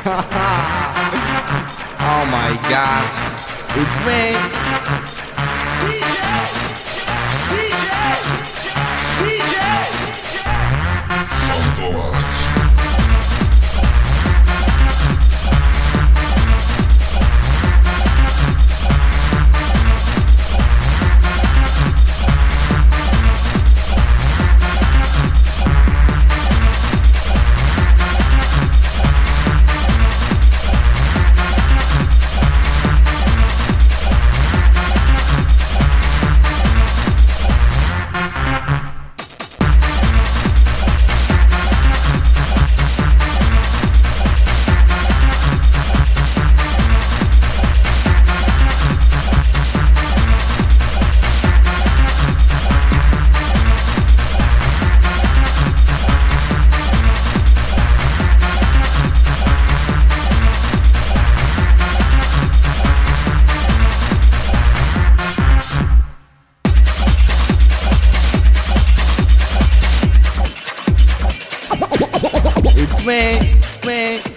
oh my god, it's me! Swing, swing,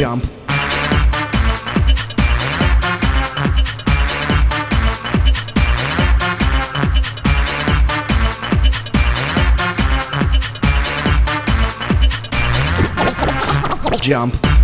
Jump. Jump.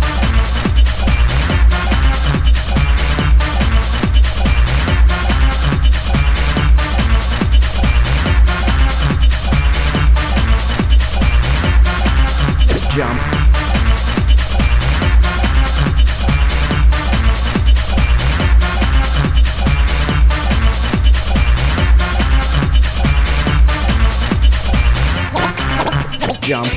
Jump.